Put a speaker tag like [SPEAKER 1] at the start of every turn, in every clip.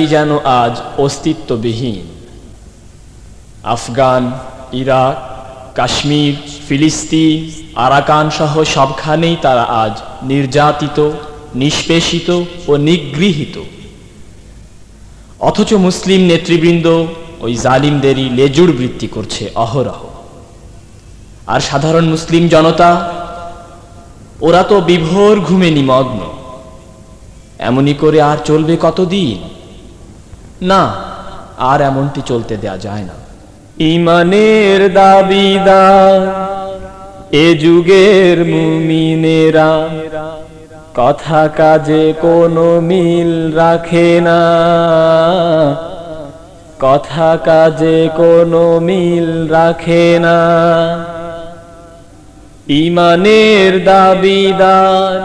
[SPEAKER 1] যেন আজ অস্তিত্ববিহীন। আফগান, ইরাক, কাশ্মীর, ফিলিস্তিন, আরাকান সহ সবখানেই তারা আজ নির্যাতিত, নিষ্পেষিত ও নিগৃহীত। অথচ মুসলিম নেতৃবৃন্দ ওই জালিমদেরই লেজুর বৃত্তি করছে অহরহ। আর সাধারণ মুসলিম জনতা, ওরা তো বিভোর ঘুমে নিমগ্ন। এমনই করে আর চলবে কতদিন? না, আর এমনটি চলতে দেয়া যায় না। ইমানের দাবিদার, এ যুগের মুমিনেরা, কথা কাজে কোনো মিল রাখে না। কথা কাজে কোনো মিল রাখে না। ইমানের দাবিদার,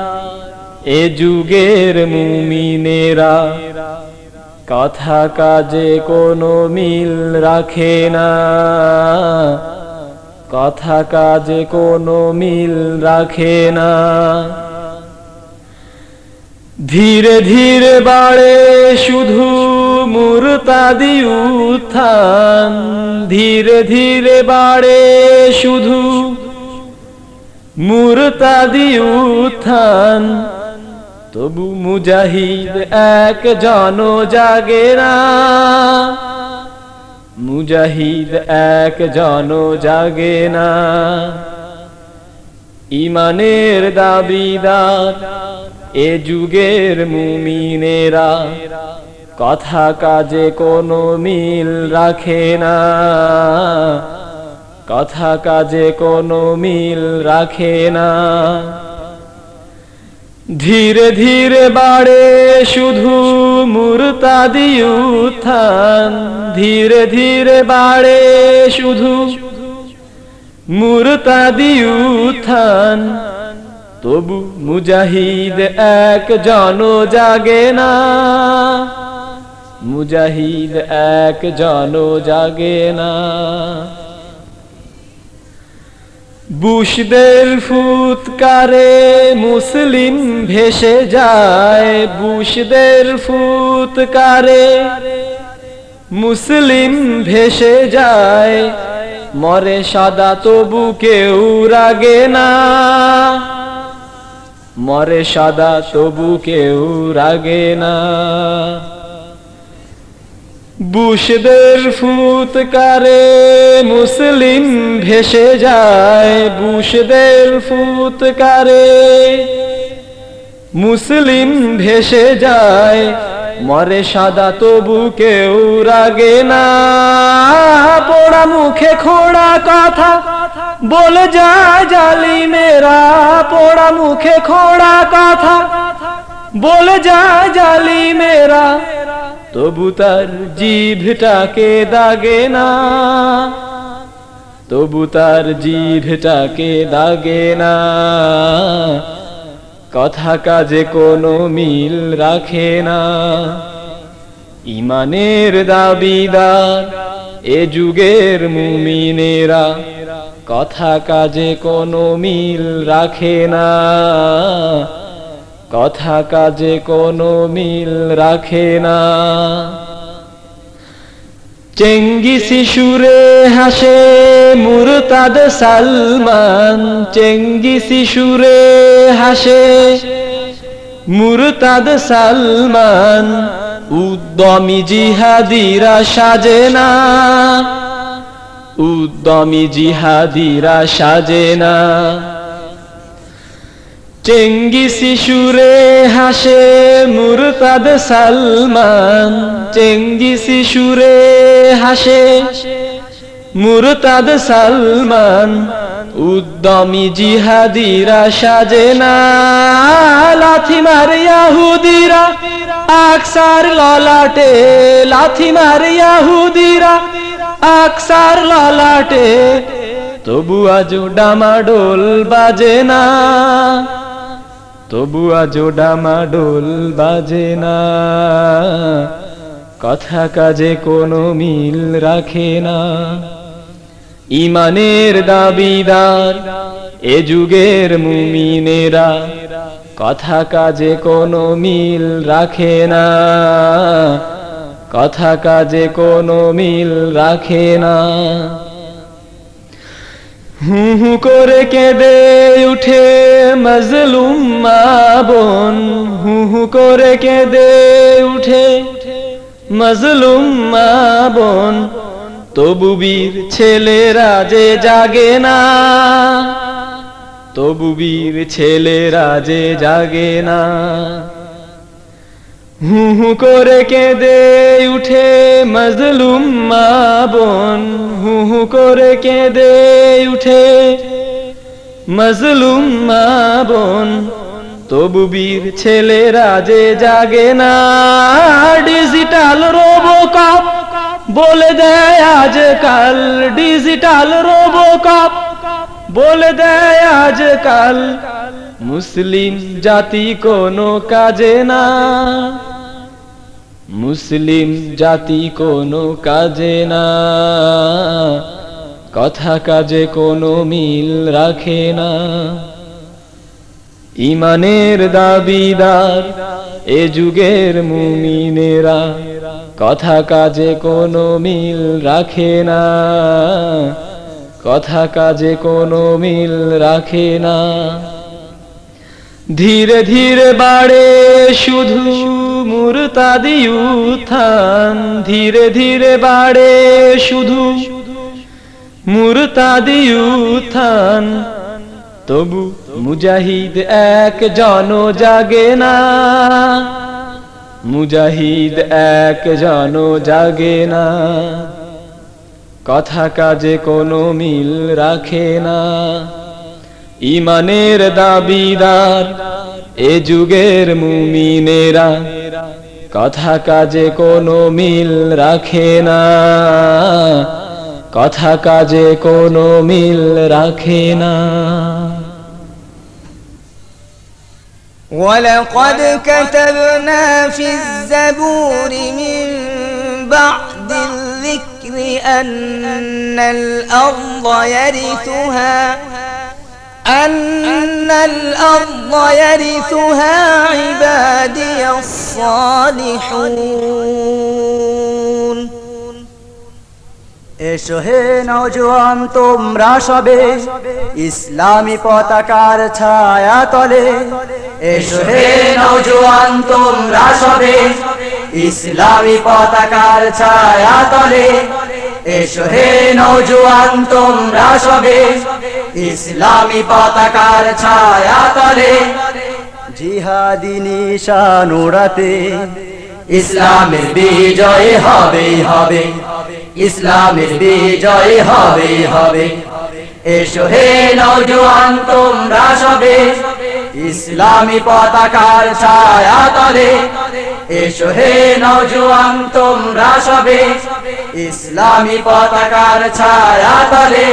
[SPEAKER 1] এ যুগের মুমিনেরা কথা কাজে কোনো মিল রাখে না। কথা কাজে কোনো মিল রাখে না। ধীরে ধীরে বাড়ে শুধু মুরতাদি উত্থান। ধীরে ধীরে বাড়ে শুধু মুরতাদি উত্থান। তবু মুজাহিদ এক জন জাগে না। মুজাহিদ এক জন জাগে না। ইমানের দাবিদার এ যুগের মুমিনেরা। কথা কাজে কোনো মিল রাখে না। কথা কাজে কোনো মিল রাখে না। ধীরে ধীরে বাড়ে শুধু মুরতাদি উত্থান ধীরে ধীরে বাড়ে শুধু মুরতাদি উত্থান তবু মুজাহিদ এক জন জাগে না। মুজাহিদ এক জন জাগে না। বুশদের ফুৎকারে মুসলিম ভেসে যায়। বুশদের ফুৎকারে মুসলিম ভেসে যায়। মরে সাদা তবু কেউ রাগে না। মরে সাদা তবু কেউ রাগে না। বুশদের ফুতকারে মুসলিম ভেসে যায়। বুশদের ফুতকারে মুসলিম ভেসে যায়। মরে সাদা তবু কেউ রাগে না। পোড়া মুখে খোড়া কথা বলে যায় জালি মেরা পোড়া মুখে খোড়া কথা বলে যায় জালি মেরা তবু তার জিভটাকে দাগে না, তবু তার জিভটাকে দাগে না। কথা কাজে কোনো মিল রাখে না। ইমানের দাবিদার এ যুগের মুমিনেরা কথা কাজে কোনো মিল রাখে না। কথা কাজে কোনো মিল রাখে না। চেঙ্গি শিশুরে হাসে মুরতাদ সালমান। চেঙ্গি শিশুরে হাসে মুরতাদ সালমান। উদ্যমী জিহাদিরা সাজে না। উদ্যমী জিহাদিরা সাজে না। চেঙ্গি শিশুরে হাসে মুরতাদ সালমান। চেঙ্গি শিশুরে হাসে মুরতাদ সালমান। উদ্যমী জিহাদিরা সাজে না। লাথি মার ইয়াহুদিরা। আকসার ললাটে লাথি মার ইয়াহুদিরা। আকসার ললাটে। তবু আজও ডামাডোল বাজে না। তবু আজও ডামাডোল বাজে না। কথা কাজে কোনো মিল রাখে না। ইমানের দাবিদার এ যুগের মুমিনেরা, কথা কাজে কোনো মিল রাখে না। কথা কাজে কোনো মিল রাখে না। হু করে কেঁদে উঠে মজলুম মা বোন। হু করে কেঁদে উঠে মজলুম মা বোন। তবু বীর ছেলেরা যে জাগে না। তবু বীর ছেলেরা যে জাগে না। হু হু করে কেঁদে উঠে মজলুম মা বোন। করে কেঁদে উঠে। মজলুম মা বোন, তবু বীর ছেলেরা যে জাগে না। ডিজিটাল রোবোকপ বলে দেয় আজকাল, ডিজিটাল রোবোকপ বলে দেয় আজকাল। মুসলিম জাতি কোনো কাজে না। মুসলিম জাতি কোনো কাজে না। কথা কাজে কোনো মিল রাখে না। ইমানের দাবিদার, এ যুগের মুমিনেরা কথা কাজে কোনো মিল রাখে না। কথা কাজে কোনো মিল রাখে না। ধীরে ধীরে বাড়ে শুধু মুরতাদি উত্থান। ধীরে ধীরে বাড়ে শুধু মুরতাদি উত্থান। তবু মুজাহিদ এক জন জাগে না। মুজাহিদ এক জন জাগে না। কথা কাজে কোনো মিল রাখে না। ইমানের দাবিদার এ যুগের মুমিনেরা। কথা কাজে কোনো মিল রাখে না। কথা কাজে কোনো মিল রাখে না
[SPEAKER 2] ولقد كتبنا في الزبور من بعد الذكر أن الأرض يرثها أن الأرض يرثها عبادي الصالحون
[SPEAKER 3] এসো হে নৌজওয়ান, তোমরা সবে ইসলামী পতাকার ছায়া তলে। এসো হে নৌজওয়ান, তোমরা সবে ইসলামী পতাকার ছায়া তলে। এসো হে নৌজওয়ান, তোমরা সবে ইসলামী পতাকার ছায়া তলে। জিহাদি নিশান উড়াতে ইসলামের বিজয় হবে হবে ইসলামের বিজয় হবে হবে। এসো হে নৌজওয়ান তোমরা সবে ইসলামী পতাকার ছায়া তলে। এসো হে নৌজওয়ান তোমরা সবে ইসলামী পতাকার ছায়া তলে।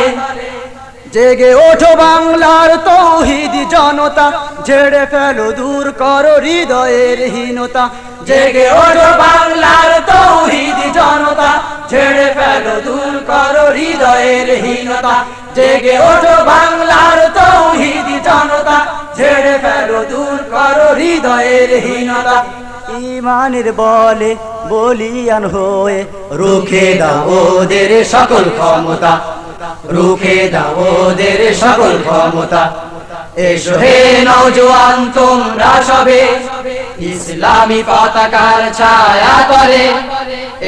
[SPEAKER 3] জেগে ওঠো বাংলার তৌহিদ জনতা, ঝেড়ে ফেলো দূর করো হৃদয়ের হীনতা। জেগে ওঠো বাংলার তৌহিদ জনতা, ছেড়ে ফেলো দূর করো হৃদয়ের হীনতা। জেগে ওঠো বাংলার তৌহিদ জনতা, ছেড়ে ফেলো দূর করো হৃদয়ের হীনতা। ইমানের বলে বলিয়ান হয়ে রুখে দাও ওদের সকল ক্ষমতা। রুখে দাও ওদের সকল ক্ষমতা। এসো হে নৌজওয়ান তোমরা সবে ইসলামী পতাকার ছায়া তলে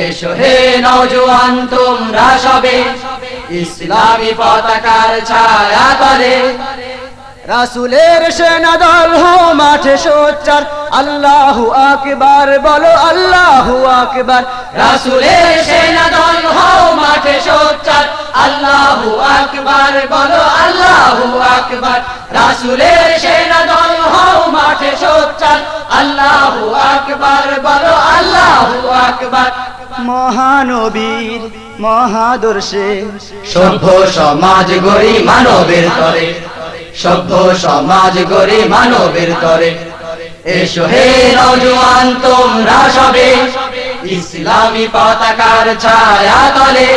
[SPEAKER 3] এসো হে নৌজওয়ান তোমরা সবে ইসলামী পতাকার ছায়া তলে রাসুলের সেনা দল হো, মাঠে সোচ্চার। আল্লাহু আকবার, বলো আল্লাহু আকবার। রাসুলের সেনা দল হো, মাঠে সোচ্চার। আল্লাহ আকবার, বলো আল্লাহু আকবার। রাসুলের সেনা দল হো, মাঠে সোচ্চার। আল্লাহু আকবার, বলো আল্লাহু আকবার। মহানবীর মহাদর্শে, সভ্য সমাজ গড়ি মানবের তরে। সভ্য সমাজ গড়ে মানবের তরে। এসো হে নৌজওয়ান তোমরা সবে ইসলামী পতাকার ছায়া তলে।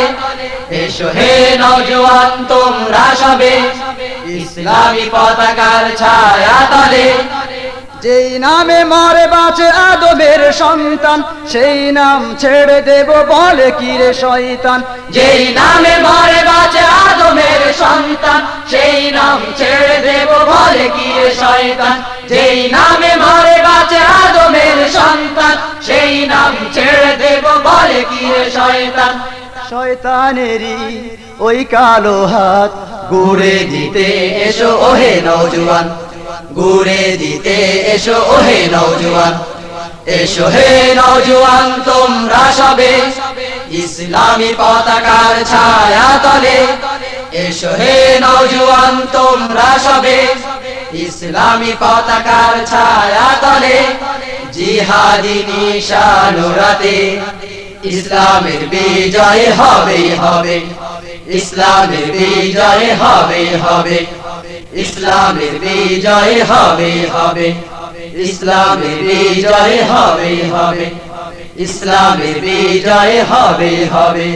[SPEAKER 3] এসো হে নৌজওয়ান তোমরা সবে ইসলামী পতাকার ছায়া তলে।
[SPEAKER 4] যেই নামে মরে বাঁচে আদমের সন্তান, সেই নাম ছেড়ে দেব বলে কিরে শয়তান?
[SPEAKER 3] যেই নামে মরে বাঁচে সন্তান সেই নাম ছেড়ে দেব বলে কি শয়তান? যেই নামে মরে বাঁচে আদমের সন্তান। সেই নাম ছেড়ে দেব বলে কি শয়তান?
[SPEAKER 4] শয়তানেরই ওই কালো হাত
[SPEAKER 3] ঘুরে দিতে এসো ওহে নৌজওয়ান ঘুরে দিতে এসো ওহে নৌজওয়ান এসো হে নৌজওয়ান তোমরা সবে ইসলামী পতাকার ছায়া তলে। এসো হে নৌজওয়ান তোমরা সবে ইসলামী পতাকার ছায়া তলে জিহাদি নিশানুরাতে ইসলামের বিজয় হবে হবে। ইসলামের বিজয় হবে হবে। ইসলামের বিজয় হবে হবে। ইসলামের বিজয় হবে হবে। ইসলামের বিজয় হবে হবে।